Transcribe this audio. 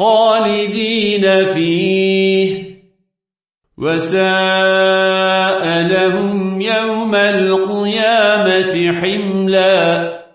خالدين فيه. وساء لهم يوم القيامة حملاً.